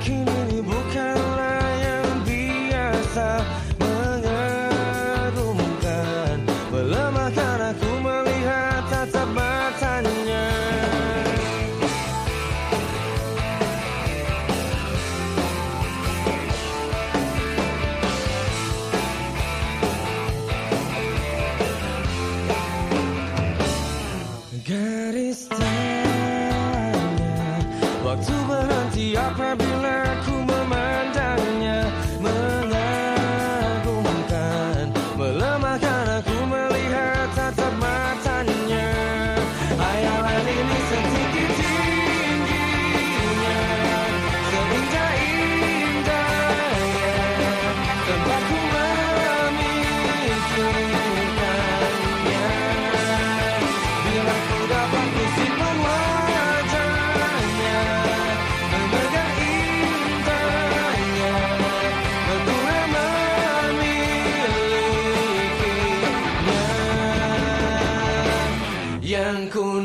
came anymore. apabila ku memandangnya mengagumkan melemahkan aku melihat tatap matanya. Hayalan ini setinggi tingginya seindah indahnya tempat ku memikirkannya. Bila ku dapat ku yang ku